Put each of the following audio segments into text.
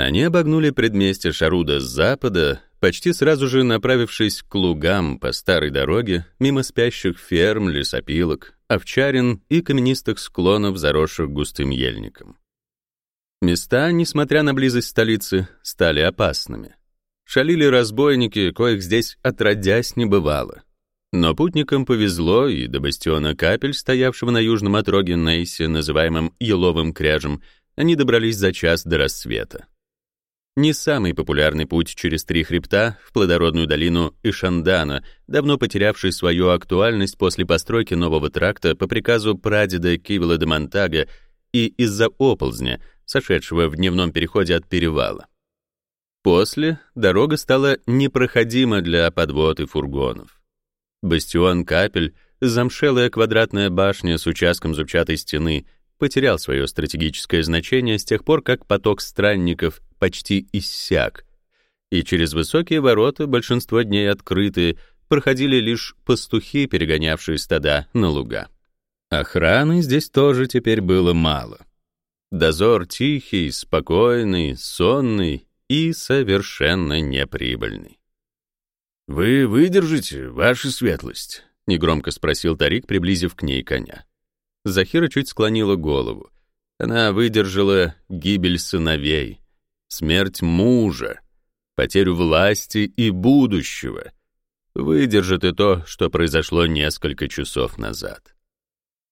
Они обогнули предместье Шаруда с запада, почти сразу же направившись к лугам по старой дороге, мимо спящих ферм, лесопилок, овчарин и каменистых склонов, заросших густым ельником. Места, несмотря на близость столицы, стали опасными. Шалили разбойники, коих здесь отродясь не бывало. Но путникам повезло, и до бастиона Капель, стоявшего на южном отроге Нейси, называемым Еловым кряжем, они добрались за час до рассвета. Не самый популярный путь через три хребта в плодородную долину Ишандана, давно потерявший свою актуальность после постройки нового тракта по приказу прадеда Кивила де Монтага и из-за оползня, сошедшего в дневном переходе от перевала. После дорога стала непроходима для подвод и фургонов. Бастион Капель, замшелая квадратная башня с участком зубчатой стены, потерял свое стратегическое значение с тех пор, как поток странников почти иссяк, и через высокие ворота, большинство дней открытые, проходили лишь пастухи, перегонявшие стада на луга. Охраны здесь тоже теперь было мало. Дозор тихий, спокойный, сонный и совершенно неприбыльный. «Вы выдержите, ваша светлость?» — негромко спросил Тарик, приблизив к ней коня. Захира чуть склонила голову. Она выдержала гибель сыновей, смерть мужа, потерю власти и будущего. Выдержит и то, что произошло несколько часов назад.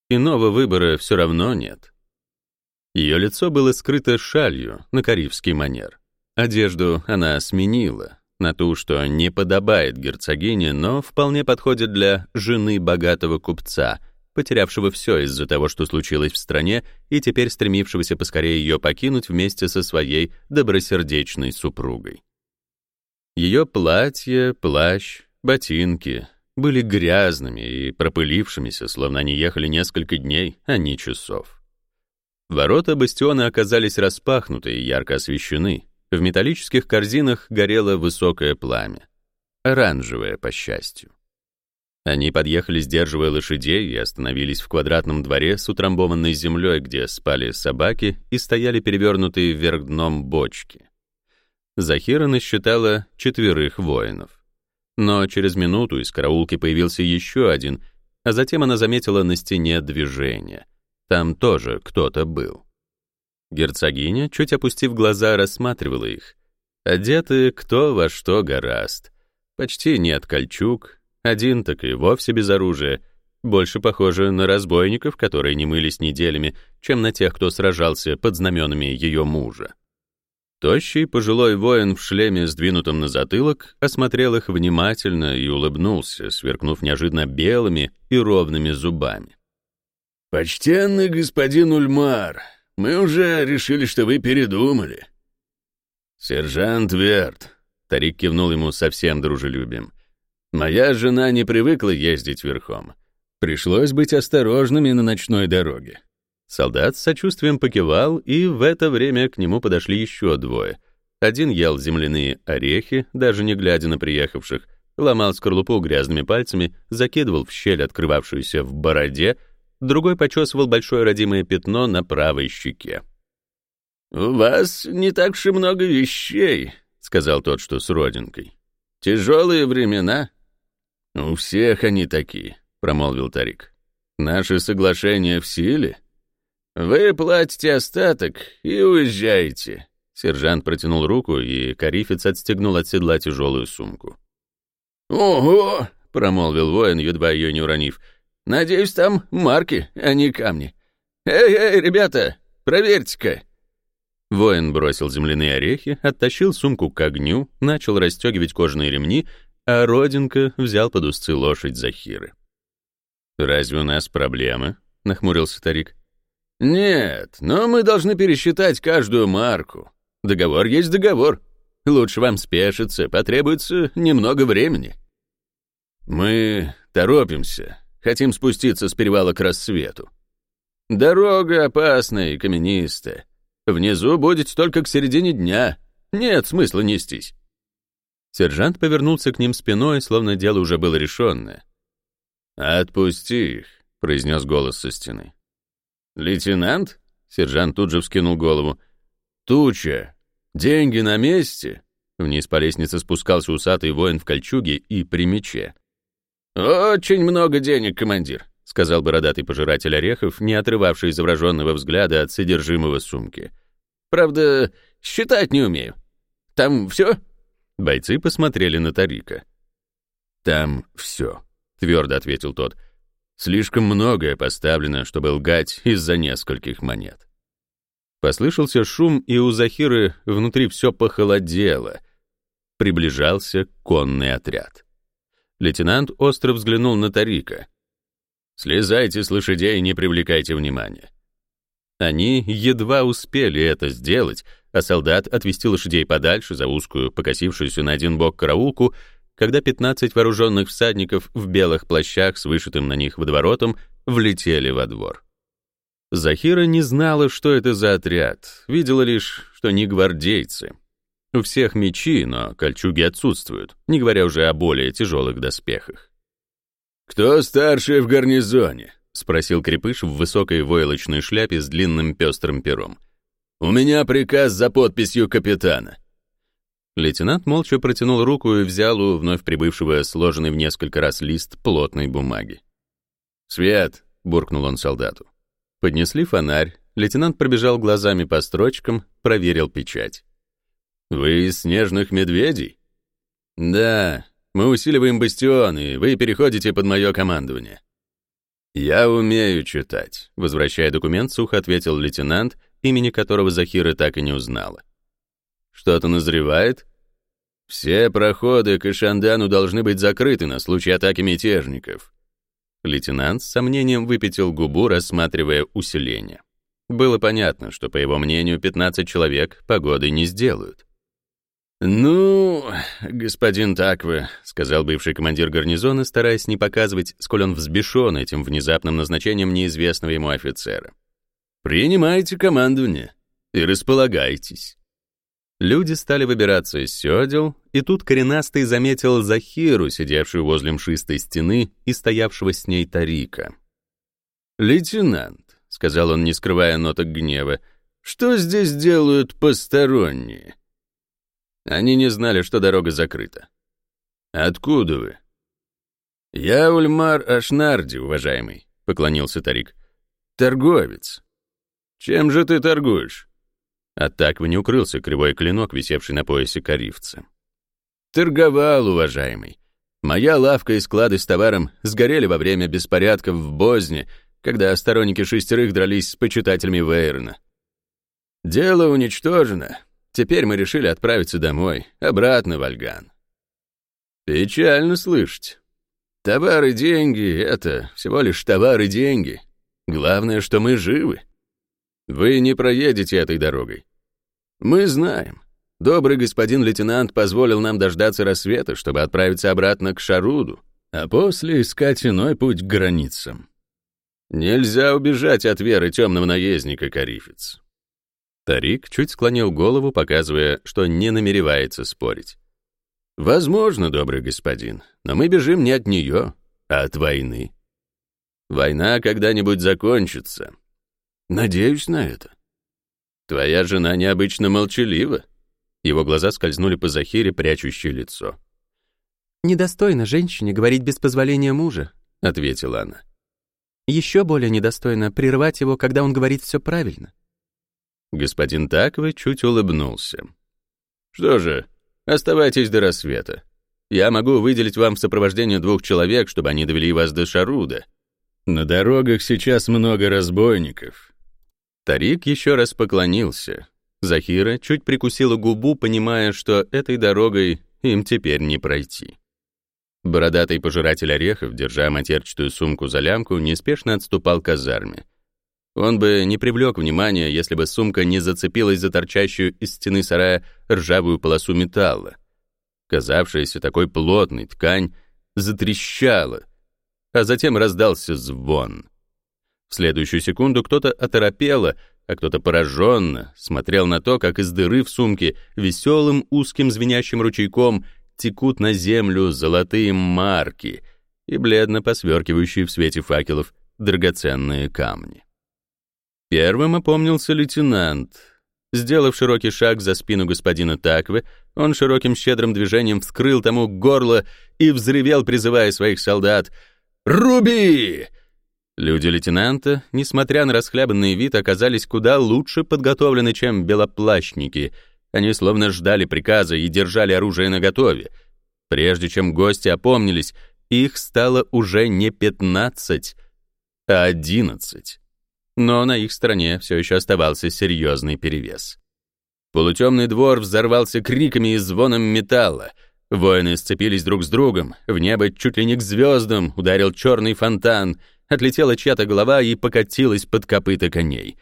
Иного выбора все равно нет. Ее лицо было скрыто шалью на карибский манер. Одежду она сменила на ту, что не подобает герцогине, но вполне подходит для жены богатого купца, потерявшего все из-за того, что случилось в стране, и теперь стремившегося поскорее ее покинуть вместе со своей добросердечной супругой. Ее платье, плащ, ботинки были грязными и пропылившимися, словно они ехали несколько дней, а не часов. Ворота бастиона оказались распахнуты и ярко освещены. В металлических корзинах горело высокое пламя. Оранжевое, по счастью. Они подъехали, сдерживая лошадей, и остановились в квадратном дворе с утрамбованной землей, где спали собаки и стояли перевернутые вверх дном бочки. Захира насчитала четверых воинов. Но через минуту из караулки появился еще один, а затем она заметила на стене движение. Там тоже кто-то был. Герцогиня, чуть опустив глаза, рассматривала их. Одеты кто во что гораст. Почти нет кольчуг, один так и вовсе без оружия. Больше похоже на разбойников, которые не мылись неделями, чем на тех, кто сражался под знаменами ее мужа. Тощий пожилой воин в шлеме, сдвинутом на затылок, осмотрел их внимательно и улыбнулся, сверкнув неожиданно белыми и ровными зубами. «Почтенный господин Ульмар, мы уже решили, что вы передумали». «Сержант Верт», — Тарик кивнул ему совсем дружелюбием, Моя жена не привыкла ездить верхом. Пришлось быть осторожными на ночной дороге. Солдат с сочувствием покивал, и в это время к нему подошли еще двое. Один ел земляные орехи, даже не глядя на приехавших, ломал скорлупу грязными пальцами, закидывал в щель, открывавшуюся в бороде, другой почесывал большое родимое пятно на правой щеке. «У вас не так и много вещей», — сказал тот, что с родинкой. «Тяжелые времена, «У всех они такие», — промолвил Тарик. «Наши соглашения в силе?» «Вы платите остаток и уезжаете». Сержант протянул руку, и Карифец отстегнул от седла тяжелую сумку. «Ого!» — промолвил воин, едва ее не уронив. «Надеюсь, там марки, а не камни. Эй-эй, ребята, проверьте-ка!» Воин бросил земляные орехи, оттащил сумку к огню, начал расстегивать кожаные ремни, а Родинка взял под узцы лошадь Захиры. «Разве у нас проблемы?» — нахмурился Тарик. «Нет, но мы должны пересчитать каждую марку. Договор есть договор. Лучше вам спешиться, потребуется немного времени». «Мы торопимся, хотим спуститься с перевала к рассвету. Дорога опасная и каменистая. Внизу будете только к середине дня. Нет смысла нестись. Сержант повернулся к ним спиной, словно дело уже было решенное. «Отпусти их», — произнес голос со стены. «Лейтенант?» — сержант тут же вскинул голову. «Туча! Деньги на месте?» Вниз по лестнице спускался усатый воин в кольчуге и при мече. «Очень много денег, командир», — сказал бородатый пожиратель орехов, не отрывавший изображенного взгляда от содержимого сумки. «Правда, считать не умею. Там все?» Бойцы посмотрели на Тарика. «Там все», — твердо ответил тот. «Слишком многое поставлено, чтобы лгать из-за нескольких монет». Послышался шум, и у Захиры внутри все похолодело. Приближался конный отряд. Лейтенант остро взглянул на Тарика. «Слезайте с лошадей и не привлекайте внимания». Они едва успели это сделать, а солдат отвести лошадей подальше за узкую, покосившуюся на один бок караулку, когда 15 вооруженных всадников в белых плащах с вышитым на них водоворотом влетели во двор. Захира не знала, что это за отряд, видела лишь, что не гвардейцы. У всех мечи, но кольчуги отсутствуют, не говоря уже о более тяжелых доспехах. «Кто старший в гарнизоне?» — спросил Крепыш в высокой войлочной шляпе с длинным пестрым пером. «У меня приказ за подписью капитана». Лейтенант молча протянул руку и взял у вновь прибывшего сложенный в несколько раз лист плотной бумаги. «Свет!» — буркнул он солдату. Поднесли фонарь, лейтенант пробежал глазами по строчкам, проверил печать. «Вы из снежных медведей?» «Да, мы усиливаем бастион, и вы переходите под мое командование». «Я умею читать», — возвращая документ, сухо ответил лейтенант имени которого Захира так и не узнала. Что-то назревает? Все проходы к Ишандану должны быть закрыты на случай атаки мятежников. Лейтенант с сомнением выпятил губу, рассматривая усиление. Было понятно, что, по его мнению, 15 человек погоды не сделают. «Ну, господин Таквы», — сказал бывший командир гарнизона, стараясь не показывать, сколь он взбешен этим внезапным назначением неизвестного ему офицера. Принимайте командование и располагайтесь. Люди стали выбираться из сёдел, и тут коренастый заметил Захиру, сидевшую возле мшистой стены и стоявшего с ней Тарика. «Лейтенант», — сказал он, не скрывая ноток гнева, — «что здесь делают посторонние?» Они не знали, что дорога закрыта. «Откуда вы?» «Я Ульмар Ашнарди, уважаемый», — поклонился Тарик. «Торговец. «Чем же ты торгуешь?» От так вы не укрылся кривой клинок, висевший на поясе коривца. «Торговал, уважаемый. Моя лавка и склады с товаром сгорели во время беспорядков в Бозне, когда сторонники шестерых дрались с почитателями Вейрона. Дело уничтожено. Теперь мы решили отправиться домой, обратно в Альган. Печально слышать. Товары, деньги — это всего лишь товары, деньги. Главное, что мы живы. Вы не проедете этой дорогой. Мы знаем. Добрый господин лейтенант позволил нам дождаться рассвета, чтобы отправиться обратно к Шаруду, а после искать иной путь к границам. Нельзя убежать от веры темного наездника, Карифец. Тарик чуть склонил голову, показывая, что не намеревается спорить. «Возможно, добрый господин, но мы бежим не от нее, а от войны. Война когда-нибудь закончится, Надеюсь на это. Твоя жена необычно молчалива. Его глаза скользнули по Захире, прячущее лицо. «Недостойно женщине говорить без позволения мужа», — ответила она. «Еще более недостойно прервать его, когда он говорит все правильно». Господин Таковый чуть улыбнулся. «Что же, оставайтесь до рассвета. Я могу выделить вам в сопровождении двух человек, чтобы они довели вас до Шаруда. На дорогах сейчас много разбойников, Тарик еще раз поклонился. Захира чуть прикусила губу, понимая, что этой дорогой им теперь не пройти. Бородатый пожиратель орехов, держа матерчатую сумку за лямку, неспешно отступал к казарме. Он бы не привлек внимания, если бы сумка не зацепилась за торчащую из стены сарая ржавую полосу металла. Казавшаяся такой плотной ткань затрещала, а затем раздался звон — в следующую секунду кто-то оторопело, а кто-то пораженно смотрел на то, как из дыры в сумке веселым узким звенящим ручейком текут на землю золотые марки и бледно посверкивающие в свете факелов драгоценные камни. Первым опомнился лейтенант. Сделав широкий шаг за спину господина Таквы, он широким щедрым движением вскрыл тому горло и взревел, призывая своих солдат «Руби!». Люди лейтенанта, несмотря на расхлябанный вид, оказались куда лучше подготовлены, чем белоплащники. Они словно ждали приказа и держали оружие наготове. Прежде чем гости опомнились, их стало уже не пятнадцать, а одиннадцать но на их стороне все еще оставался серьезный перевес. Полутемный двор взорвался криками и звоном металла. Воины сцепились друг с другом, в небо чуть ли не к звездам ударил черный фонтан, отлетела чья-то голова и покатилась под копыта коней.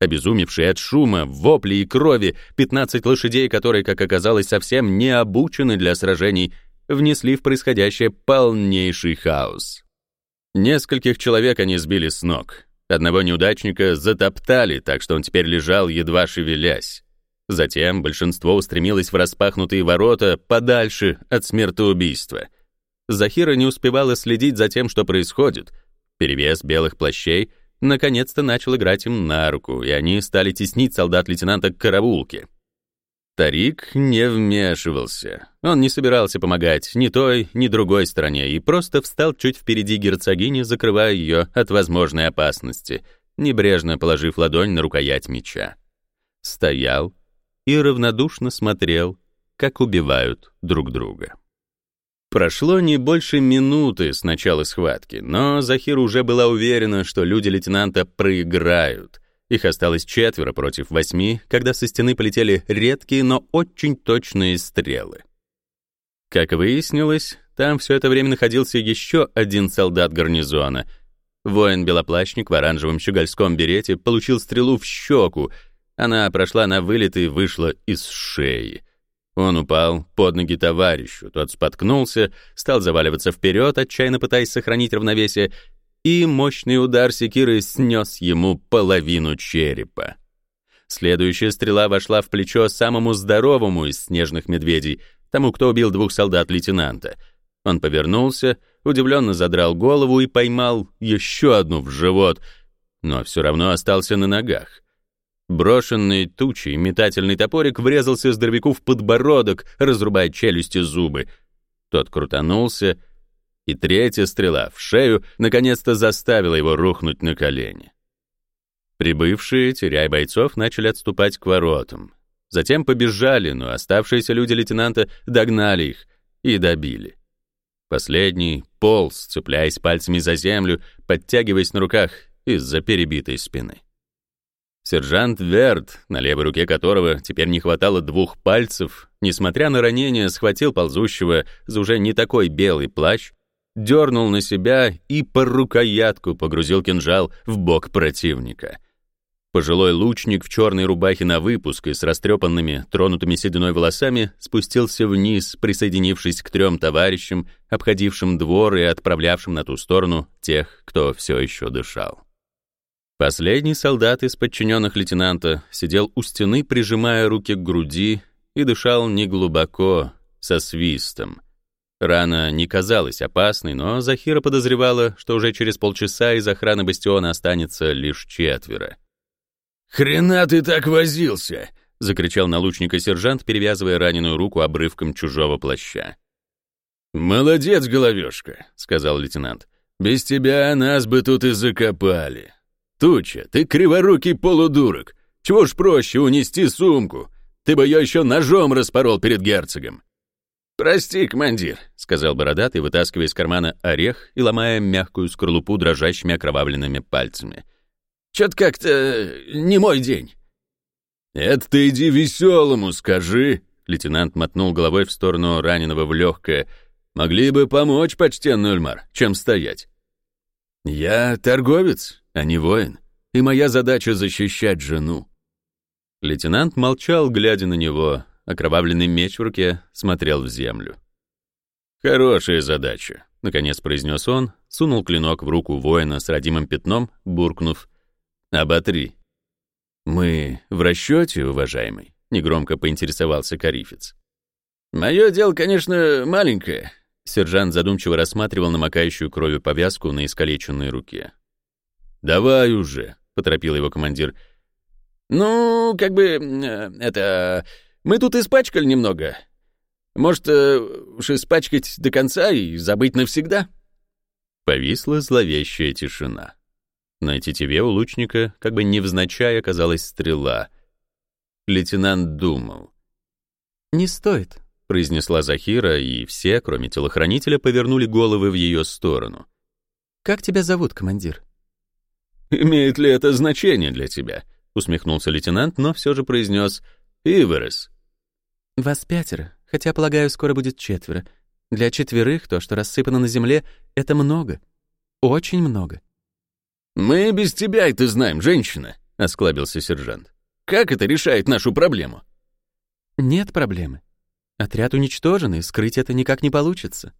Обезумевшие от шума, вопли и крови, 15 лошадей, которые, как оказалось, совсем не обучены для сражений, внесли в происходящее полнейший хаос. Нескольких человек они сбили с ног. Одного неудачника затоптали, так что он теперь лежал, едва шевелясь. Затем большинство устремилось в распахнутые ворота подальше от смертоубийства. Захира не успевала следить за тем, что происходит. Перевес белых плащей наконец-то начал играть им на руку, и они стали теснить солдат лейтенанта к караулке. Тарик не вмешивался. Он не собирался помогать ни той, ни другой стороне и просто встал чуть впереди герцогини, закрывая ее от возможной опасности, небрежно положив ладонь на рукоять меча. Стоял и равнодушно смотрел, как убивают друг друга. Прошло не больше минуты с начала схватки, но Захир уже была уверена, что люди лейтенанта проиграют, их осталось четверо против восьми, когда со стены полетели редкие, но очень точные стрелы. Как выяснилось, там все это время находился еще один солдат гарнизона. Воин-белоплащник в оранжевом щегольском берете получил стрелу в щеку. Она прошла на вылет и вышла из шеи. Он упал под ноги товарищу, тот споткнулся, стал заваливаться вперед, отчаянно пытаясь сохранить равновесие, и мощный удар секиры снес ему половину черепа. Следующая стрела вошла в плечо самому здоровому из снежных медведей, тому, кто убил двух солдат лейтенанта. Он повернулся, удивленно задрал голову и поймал еще одну в живот, но все равно остался на ногах. Брошенный тучей метательный топорик врезался здоровяку в подбородок, разрубая челюсти зубы. Тот крутанулся — и третья стрела в шею наконец-то заставила его рухнуть на колени. Прибывшие, теряя бойцов, начали отступать к воротам. Затем побежали, но оставшиеся люди лейтенанта догнали их и добили. Последний полз, цепляясь пальцами за землю, подтягиваясь на руках из-за перебитой спины. Сержант Верт, на левой руке которого теперь не хватало двух пальцев, несмотря на ранение, схватил ползущего за уже не такой белый плащ дернул на себя и по рукоятку погрузил кинжал в бок противника. Пожилой лучник в черной рубахе на выпуск и с растрепанными, тронутыми сединой волосами спустился вниз, присоединившись к трем товарищам, обходившим двор и отправлявшим на ту сторону тех, кто все еще дышал. Последний солдат из подчиненных лейтенанта сидел у стены, прижимая руки к груди, и дышал неглубоко, со свистом, Рана не казалась опасной, но Захира подозревала, что уже через полчаса из охраны бастиона останется лишь четверо. «Хрена ты так возился!» — закричал на лучника сержант, перевязывая раненую руку обрывком чужого плаща. «Молодец, головешка», — сказал лейтенант. «Без тебя нас бы тут и закопали. Туча, ты криворукий полудурок. Чего ж проще унести сумку? Ты бы ее еще ножом распорол перед герцогом. «Прости, командир», — сказал бородатый, вытаскивая из кармана орех и ломая мягкую скорлупу дрожащими окровавленными пальцами. «Чё-то как-то не мой день». «Это ты иди веселому скажи», — лейтенант мотнул головой в сторону раненого в легкое. «Могли бы помочь, почтенный Ульмар, чем стоять». «Я торговец, а не воин, и моя задача — защищать жену». Лейтенант молчал, глядя на него, окровавленный меч в руке, смотрел в землю. «Хорошая задача», — наконец произнес он, сунул клинок в руку воина с родимым пятном, буркнув «Оботри». «Мы в расчете, уважаемый?» — негромко поинтересовался Карифец. «Мое дело, конечно, маленькое», — сержант задумчиво рассматривал намокающую кровью повязку на искалеченной руке. «Давай уже», — поторопил его командир. «Ну, как бы, э, это... Мы тут испачкали немного. Может, э, уж испачкать до конца и забыть навсегда?» Повисла зловещая тишина. На тетиве у лучника, как бы невзначай, оказалась стрела. Лейтенант думал. «Не стоит», — произнесла Захира, и все, кроме телохранителя, повернули головы в ее сторону. «Как тебя зовут, командир?» «Имеет ли это значение для тебя?» — усмехнулся лейтенант, но все же произнес «Иверес». «Вас пятеро, хотя, полагаю, скоро будет четверо. Для четверых то, что рассыпано на земле, — это много. Очень много». «Мы без тебя это знаем, женщина», — осклабился сержант. «Как это решает нашу проблему?» «Нет проблемы. Отряд уничтожен, и скрыть это никак не получится.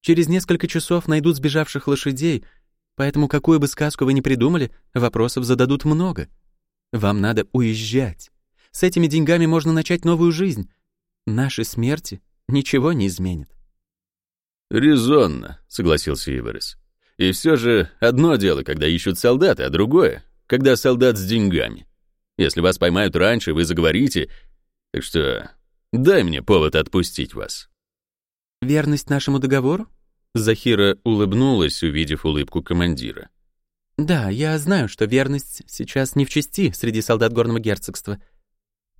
Через несколько часов найдут сбежавших лошадей, поэтому какую бы сказку вы ни придумали, вопросов зададут много. Вам надо уезжать. С этими деньгами можно начать новую жизнь. Наши смерти ничего не изменят». «Резонно», — согласился Иварес. И все же одно дело, когда ищут солдата, а другое, когда солдат с деньгами. Если вас поймают раньше, вы заговорите. Так что дай мне повод отпустить вас. Верность нашему договору? Захира улыбнулась, увидев улыбку командира. Да, я знаю, что верность сейчас не в чести среди солдат горного герцогства.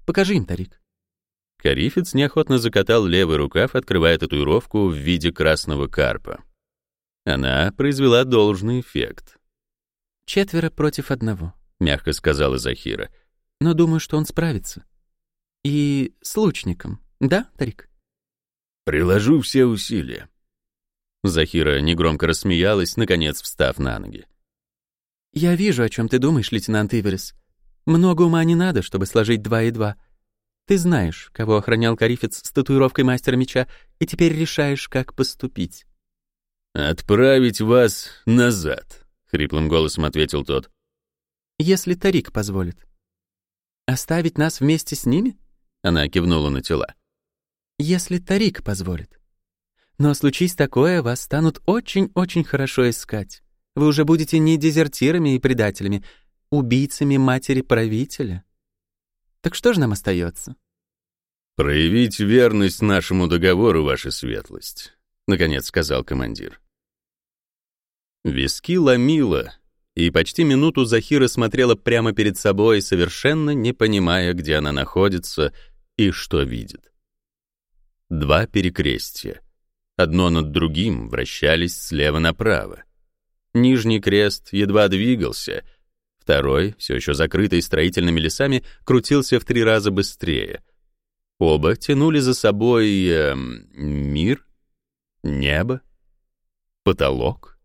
Покажи им, Тарик. Карифец неохотно закатал левый рукав, открывая татуировку в виде красного карпа. Она произвела должный эффект. «Четверо против одного», — мягко сказала Захира. «Но думаю, что он справится. И с лучником, да, Тарик?» «Приложу все усилия». Захира негромко рассмеялась, наконец встав на ноги. «Я вижу, о чем ты думаешь, лейтенант Иверис. Много ума не надо, чтобы сложить два и два. Ты знаешь, кого охранял Карифец с татуировкой мастера меча, и теперь решаешь, как поступить. «Отправить вас назад», — хриплым голосом ответил тот. «Если Тарик позволит». «Оставить нас вместе с ними?» — она кивнула на тела. «Если Тарик позволит. Но случись такое, вас станут очень-очень хорошо искать. Вы уже будете не дезертирами и предателями, убийцами матери правителя. Так что же нам остается? «Проявить верность нашему договору, ваша светлость», — наконец сказал командир. Виски ломило, и почти минуту Захира смотрела прямо перед собой, совершенно не понимая, где она находится и что видит. Два перекрестия. Одно над другим вращались слева направо. Нижний крест едва двигался, второй, все еще закрытый строительными лесами, крутился в три раза быстрее. Оба тянули за собой э, мир, небо, потолок.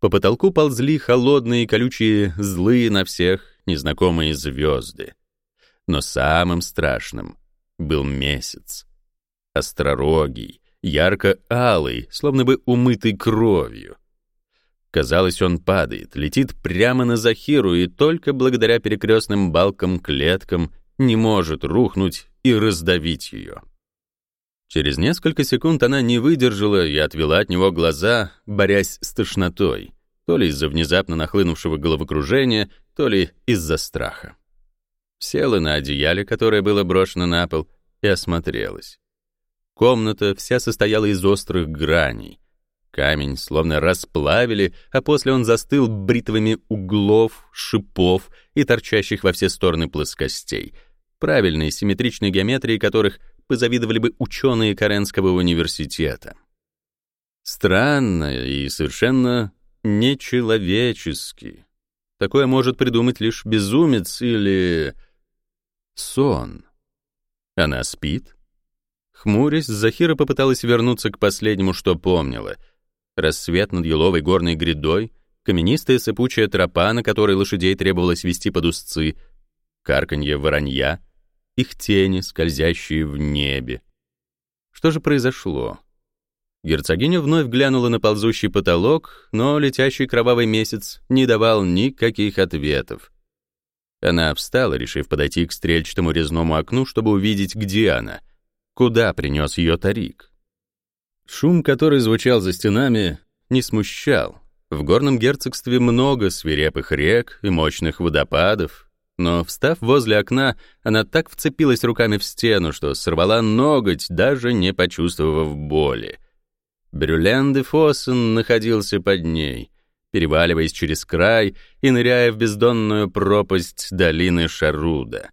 По потолку ползли холодные, колючие, злые на всех незнакомые звезды. Но самым страшным был месяц. Остророгий, ярко-алый, словно бы умытый кровью. Казалось, он падает, летит прямо на Захиру и только благодаря перекрестным балкам-клеткам не может рухнуть и раздавить ее. Через несколько секунд она не выдержала и отвела от него глаза, борясь с тошнотой, то ли из-за внезапно нахлынувшего головокружения, то ли из-за страха. Села на одеяле, которое было брошено на пол, и осмотрелась. Комната вся состояла из острых граней. Камень словно расплавили, а после он застыл бритвами углов, шипов и торчащих во все стороны плоскостей, правильной симметричной геометрии которых позавидовали бы ученые Каренского университета. Странно и совершенно нечеловечески. Такое может придумать лишь безумец или... сон. Она спит? Хмурясь, Захира попыталась вернуться к последнему, что помнила. Рассвет над еловой горной грядой, каменистая сыпучая тропа, на которой лошадей требовалось вести под узцы, карканье воронья — их тени, скользящие в небе. Что же произошло? Герцогиня вновь глянула на ползущий потолок, но летящий кровавый месяц не давал никаких ответов. Она встала, решив подойти к стрельчатому резному окну, чтобы увидеть, где она, куда принес ее Тарик. Шум, который звучал за стенами, не смущал. В горном герцогстве много свирепых рек и мощных водопадов, но, встав возле окна, она так вцепилась руками в стену, что сорвала ноготь, даже не почувствовав боли. Брюлен де Фоссен находился под ней, переваливаясь через край и ныряя в бездонную пропасть долины Шаруда.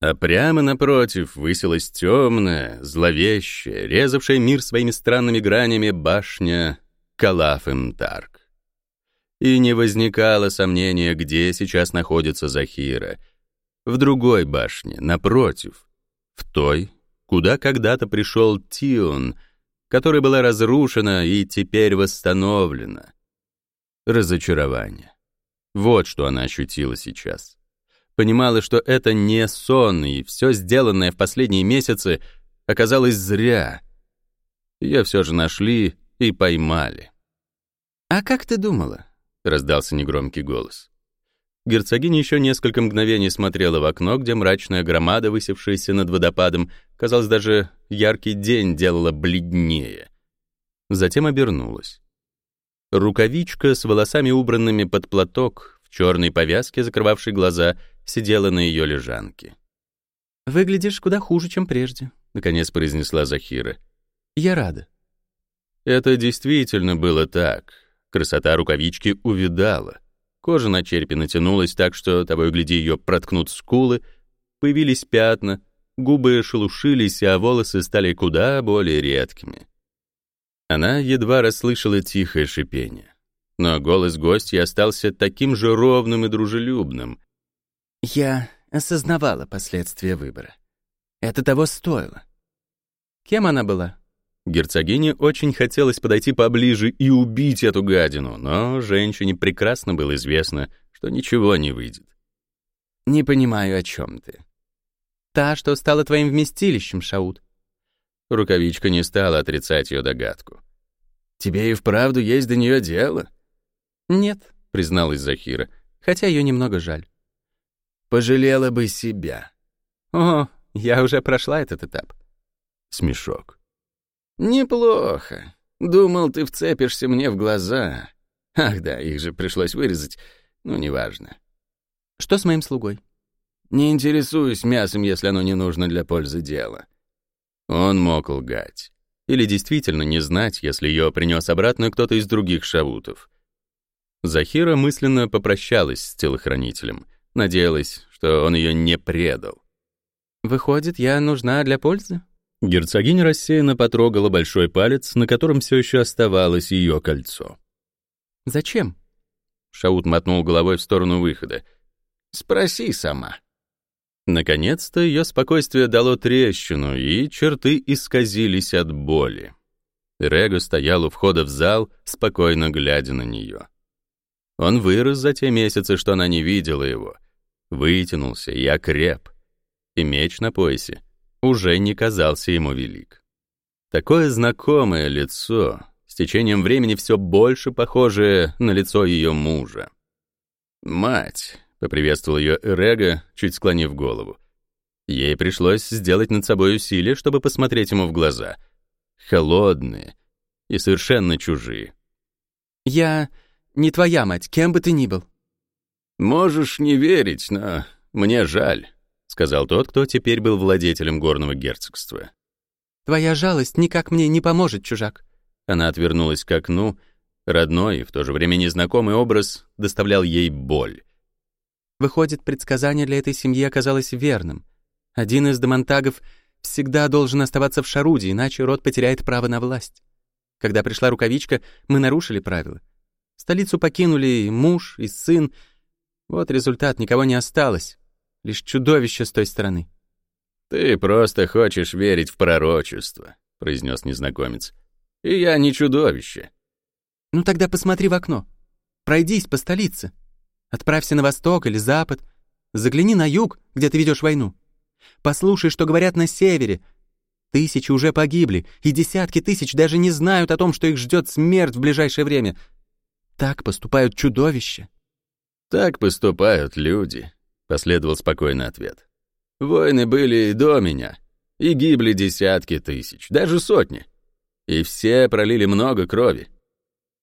А прямо напротив высилась темная, зловещая, резавшая мир своими странными гранями башня Калаф-Имтарк. И не возникало сомнения, где сейчас находится Захира. В другой башне, напротив. В той, куда когда-то пришел Тион, которая была разрушена и теперь восстановлена. Разочарование. Вот что она ощутила сейчас. Понимала, что это не сон, и все сделанное в последние месяцы оказалось зря. Ее все же нашли и поймали. «А как ты думала?» — раздался негромкий голос. Герцогиня еще несколько мгновений смотрела в окно, где мрачная громада, высевшаяся над водопадом, казалось, даже яркий день делала бледнее. Затем обернулась. Рукавичка с волосами, убранными под платок, в черной повязке, закрывавшей глаза, сидела на ее лежанке. «Выглядишь куда хуже, чем прежде», — наконец произнесла Захира. «Я рада». Это действительно было так. Красота рукавички увидала. Кожа на черепе натянулась так, что, того и гляди, ее проткнут скулы, появились пятна, губы шелушились, а волосы стали куда более редкими. Она едва расслышала тихое шипение. Но голос гостя остался таким же ровным и дружелюбным. «Я осознавала последствия выбора. Это того стоило. Кем она была?» Герцогине очень хотелось подойти поближе и убить эту гадину, но женщине прекрасно было известно, что ничего не выйдет. «Не понимаю, о чем ты. Та, что стала твоим вместилищем, Шаут». Рукавичка не стала отрицать ее догадку. «Тебе и вправду есть до нее дело?» «Нет», — призналась Захира, хотя ее немного жаль. «Пожалела бы себя». «О, я уже прошла этот этап». Смешок. «Неплохо. Думал, ты вцепишься мне в глаза. Ах да, их же пришлось вырезать. Ну, неважно». «Что с моим слугой?» «Не интересуюсь мясом, если оно не нужно для пользы дела». Он мог лгать. Или действительно не знать, если ее принес обратно кто-то из других шавутов. Захира мысленно попрощалась с телохранителем, надеялась, что он ее не предал. «Выходит, я нужна для пользы?» Герцогиня рассеянно потрогала большой палец, на котором все еще оставалось ее кольцо. «Зачем?» Шаут мотнул головой в сторону выхода. «Спроси сама». Наконец-то ее спокойствие дало трещину, и черты исказились от боли. Рего стоял у входа в зал, спокойно глядя на нее. Он вырос за те месяцы, что она не видела его, вытянулся и окреп, и меч на поясе уже не казался ему велик. Такое знакомое лицо, с течением времени все больше похожее на лицо ее мужа. «Мать», — поприветствовал ее Эрега, чуть склонив голову. Ей пришлось сделать над собой усилие, чтобы посмотреть ему в глаза. Холодные и совершенно чужие. «Я не твоя мать, кем бы ты ни был». «Можешь не верить, но мне жаль сказал тот, кто теперь был владетелем горного герцогства. «Твоя жалость никак мне не поможет, чужак». Она отвернулась к окну. Родной и в то же время незнакомый образ доставлял ей боль. Выходит, предсказание для этой семьи оказалось верным. Один из демонтагов всегда должен оставаться в Шаруде, иначе род потеряет право на власть. Когда пришла рукавичка, мы нарушили правила. Столицу покинули и муж, и сын. Вот результат, никого не осталось лишь чудовище с той стороны. «Ты просто хочешь верить в пророчество», — произнес незнакомец. «И я не чудовище». «Ну тогда посмотри в окно. Пройдись по столице. Отправься на восток или запад. Загляни на юг, где ты ведешь войну. Послушай, что говорят на севере. Тысячи уже погибли, и десятки тысяч даже не знают о том, что их ждет смерть в ближайшее время. Так поступают чудовища». «Так поступают люди», Последовал спокойный ответ. Войны были и до меня, и гибли десятки тысяч, даже сотни. И все пролили много крови.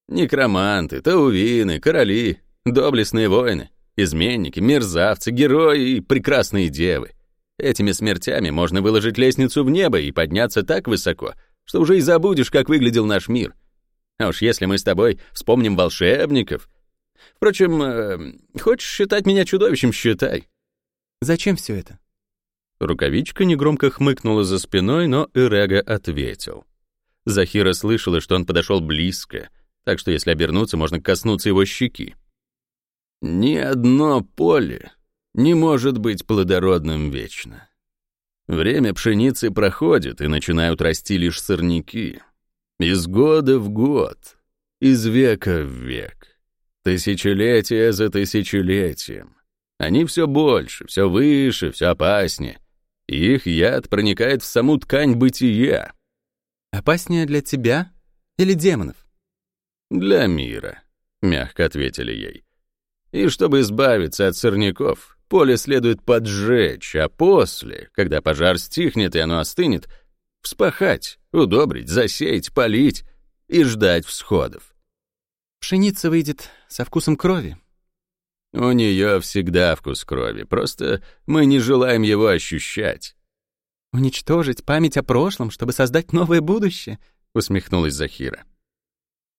Некроманты, таувины, короли, доблестные воины. Изменники, мерзавцы, герои и прекрасные девы. Этими смертями можно выложить лестницу в небо и подняться так высоко, что уже и забудешь, как выглядел наш мир. А уж если мы с тобой вспомним волшебников... Впрочем, э, хочешь считать меня чудовищем — считай. Зачем все это? Рукавичка негромко хмыкнула за спиной, но Ирега ответил. Захира слышала, что он подошел близко, так что если обернуться, можно коснуться его щеки. «Ни одно поле не может быть плодородным вечно. Время пшеницы проходит, и начинают расти лишь сорняки. Из года в год, из века в век, тысячелетие за тысячелетием. Они все больше, все выше, все опаснее. их яд проникает в саму ткань бытия. Опаснее для тебя или демонов? Для мира, мягко ответили ей. И чтобы избавиться от сорняков, поле следует поджечь, а после, когда пожар стихнет и оно остынет, вспахать, удобрить, засеять, полить и ждать всходов. Пшеница выйдет со вкусом крови. У нее всегда вкус крови, просто мы не желаем его ощущать. «Уничтожить память о прошлом, чтобы создать новое будущее?» — усмехнулась Захира.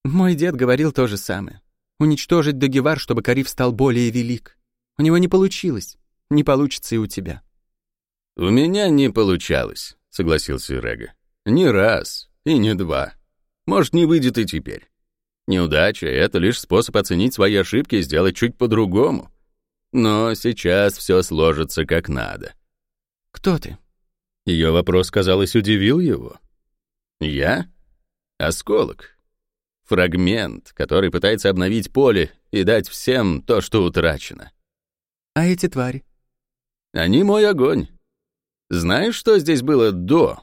«Мой дед говорил то же самое уничтожить Дагевар, чтобы Кариф стал более велик. У него не получилось. Не получится и у тебя. «У меня не получалось», — согласился Рега. «Ни раз и не два. Может, не выйдет и теперь. Неудача — это лишь способ оценить свои ошибки и сделать чуть по-другому. Но сейчас все сложится как надо». «Кто ты?» Ее вопрос, казалось, удивил его. «Я? Осколок, Фрагмент, который пытается обновить поле и дать всем то, что утрачено. А эти твари? Они мой огонь. Знаешь, что здесь было до?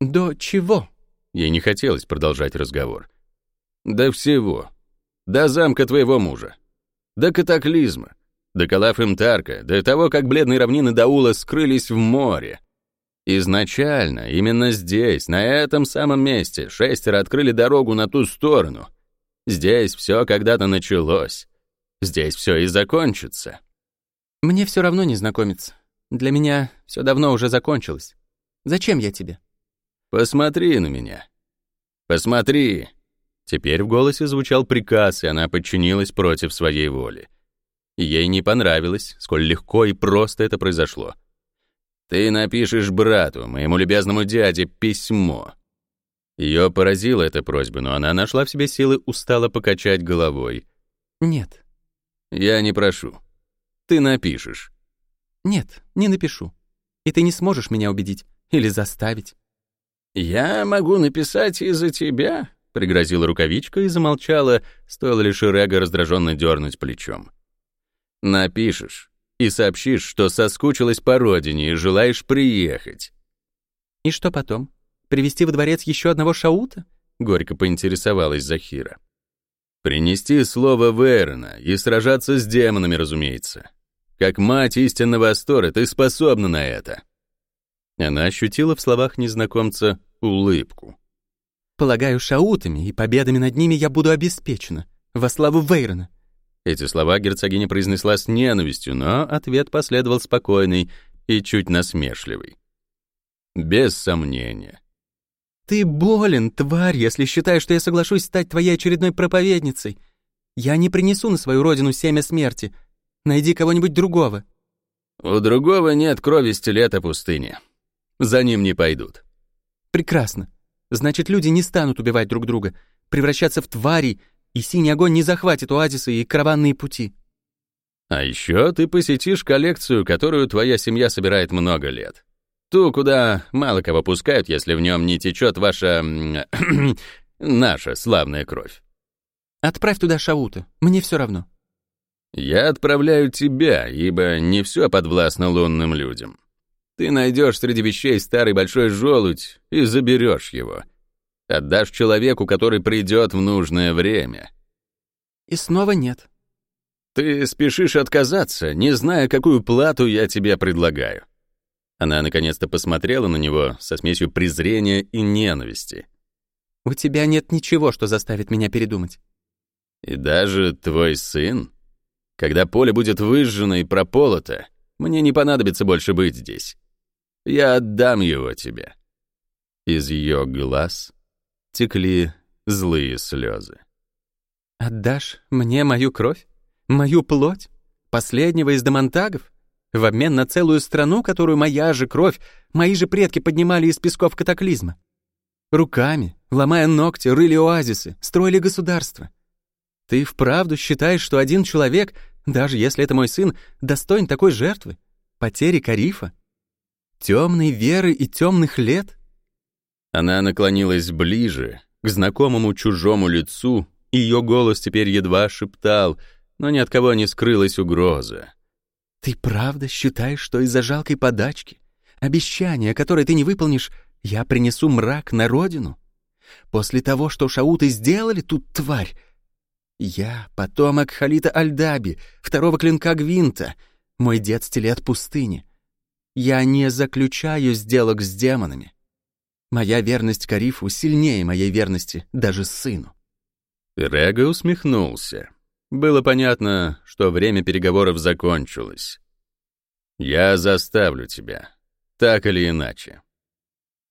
До чего? Ей не хотелось продолжать разговор. До всего. До замка твоего мужа. До катаклизма. До Калаф-Имтарка. До того, как бледные равнины Даула скрылись в море. Изначально, именно здесь, на этом самом месте, шестеро открыли дорогу на ту сторону. Здесь все когда-то началось. Здесь все и закончится. Мне все равно не знакомиться. Для меня все давно уже закончилось. Зачем я тебе? Посмотри на меня. Посмотри. Теперь в голосе звучал приказ, и она подчинилась против своей воли. Ей не понравилось, сколь легко и просто это произошло. Ты напишешь брату, моему любезному дяде, письмо». Ее поразила эта просьба, но она нашла в себе силы устало покачать головой. «Нет». «Я не прошу. Ты напишешь». «Нет, не напишу. И ты не сможешь меня убедить или заставить». «Я могу написать из-за тебя», — пригрозила рукавичка и замолчала, стоило лишь Рега раздраженно дернуть плечом. «Напишешь и сообщишь, что соскучилась по родине и желаешь приехать». «И что потом? Привести во дворец еще одного шаута?» — горько поинтересовалась Захира. «Принести слово Верона и сражаться с демонами, разумеется. Как мать истинного Астора, ты способна на это». Она ощутила в словах незнакомца улыбку. «Полагаю, шаутами и победами над ними я буду обеспечена. Во славу Вейрона. Эти слова герцогиня произнесла с ненавистью, но ответ последовал спокойный и чуть насмешливый. Без сомнения. «Ты болен, тварь, если считаешь, что я соглашусь стать твоей очередной проповедницей. Я не принесу на свою родину семя смерти. Найди кого-нибудь другого». «У другого нет крови стилета пустыни. За ним не пойдут». «Прекрасно. Значит, люди не станут убивать друг друга, превращаться в тварей и синий огонь не захватит оазисы и караванные пути. А еще ты посетишь коллекцию, которую твоя семья собирает много лет. Ту, куда мало кого пускают, если в нем не течет ваша... наша славная кровь. Отправь туда Шаута, мне все равно. Я отправляю тебя, ибо не все подвластно лунным людям. Ты найдешь среди вещей старый большой желудь и заберешь его — Отдашь человеку, который придет в нужное время. И снова нет. Ты спешишь отказаться, не зная, какую плату я тебе предлагаю. Она наконец-то посмотрела на него со смесью презрения и ненависти. У тебя нет ничего, что заставит меня передумать. И даже твой сын? Когда поле будет выжжено и прополото, мне не понадобится больше быть здесь. Я отдам его тебе». Из ее глаз текли злые слезы. «Отдашь мне мою кровь? Мою плоть? Последнего из демонтагов? В обмен на целую страну, которую моя же кровь, мои же предки поднимали из песков катаклизма? Руками, ломая ногти, рыли оазисы, строили государства. Ты вправду считаешь, что один человек, даже если это мой сын, достоин такой жертвы? Потери Карифа? Темной веры и темных лет? Она наклонилась ближе, к знакомому чужому лицу, и ее голос теперь едва шептал, но ни от кого не скрылась угроза. «Ты правда считаешь, что из-за жалкой подачки, обещания, которое ты не выполнишь, я принесу мрак на родину? После того, что шауты сделали тут, тварь, я потомок Халита Альдаби, второго клинка Гвинта, мой дед стилет пустыни. Я не заключаю сделок с демонами. Моя верность Карифу сильнее моей верности даже сыну. Рега усмехнулся. Было понятно, что время переговоров закончилось. «Я заставлю тебя, так или иначе».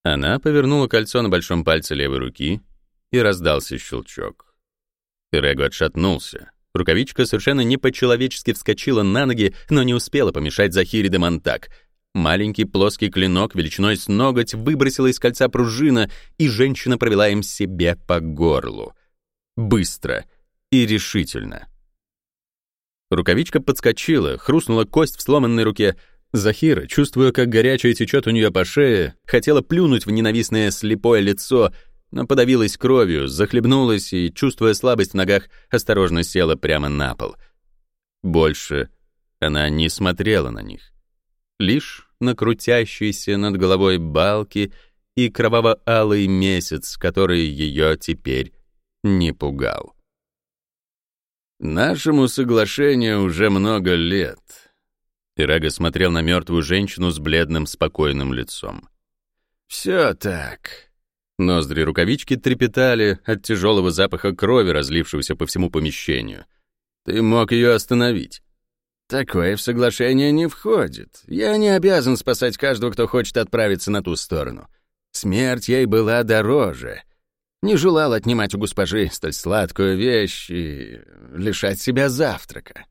Она повернула кольцо на большом пальце левой руки, и раздался щелчок. Перего отшатнулся. Рукавичка совершенно не по-человечески вскочила на ноги, но не успела помешать Захире де Монтак. Маленький плоский клинок величиной с ноготь выбросила из кольца пружина, и женщина провела им себе по горлу. Быстро и решительно. Рукавичка подскочила, хрустнула кость в сломанной руке. Захира, чувствуя, как горячее течет у нее по шее, хотела плюнуть в ненавистное слепое лицо — но подавилась кровью, захлебнулась и, чувствуя слабость в ногах, осторожно села прямо на пол. Больше она не смотрела на них. Лишь на крутящиеся над головой балки и кроваво-алый месяц, который ее теперь не пугал. «Нашему соглашению уже много лет», Ирага смотрел на мертвую женщину с бледным, спокойным лицом. «Все так. Ноздри рукавички трепетали от тяжелого запаха крови, разлившегося по всему помещению. Ты мог ее остановить. Такое в соглашение не входит. Я не обязан спасать каждого, кто хочет отправиться на ту сторону. Смерть ей была дороже. Не желал отнимать у госпожи столь сладкую вещь и лишать себя завтрака.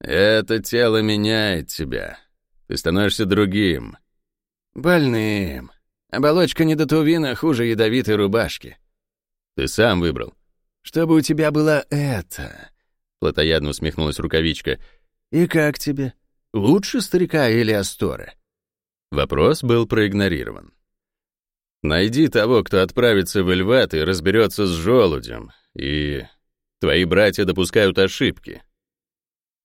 Это тело меняет тебя. Ты становишься другим. Больным. Оболочка недотувина хуже ядовитой рубашки. Ты сам выбрал. Чтобы у тебя было это. Платоядно усмехнулась рукавичка. И как тебе? Лучше старика или Астора? Вопрос был проигнорирован. Найди того, кто отправится в Эльват и разберется с желудем, и твои братья допускают ошибки.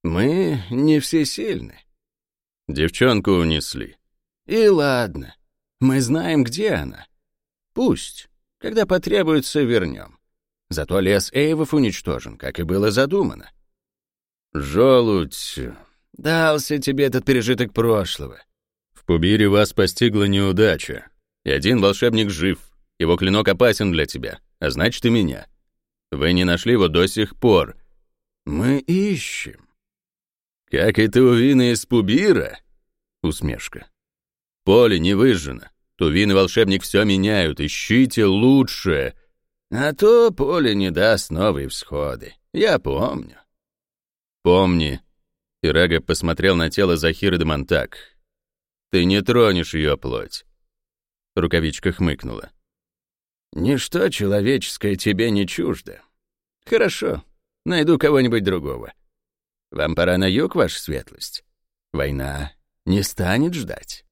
Мы не все сильны. Девчонку унесли. И ладно. Мы знаем, где она. Пусть. Когда потребуется, вернем. Зато лес Эйвов уничтожен, как и было задумано. Желудь. Дался тебе этот пережиток прошлого. В Пубире вас постигла неудача. И один волшебник жив. Его клинок опасен для тебя, а значит и меня. Вы не нашли его до сих пор. Мы ищем. Как это у Вины из Пубира? Усмешка. Поле не выжжено. Тувин и волшебник все меняют. Ищите лучшее. А то поле не даст новые всходы. Я помню. Помни. Ирага посмотрел на тело Захиры де Монтак. Ты не тронешь ее плоть. Рукавичка хмыкнула. Ничто человеческое тебе не чуждо. Хорошо, найду кого-нибудь другого. Вам пора на юг, ваша светлость. Война не станет ждать.